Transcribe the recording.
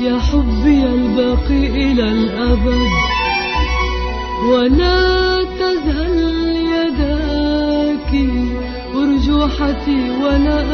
يا حبي الباقي إلى الأبد. ولا تزل يداك أرجوحتي ولا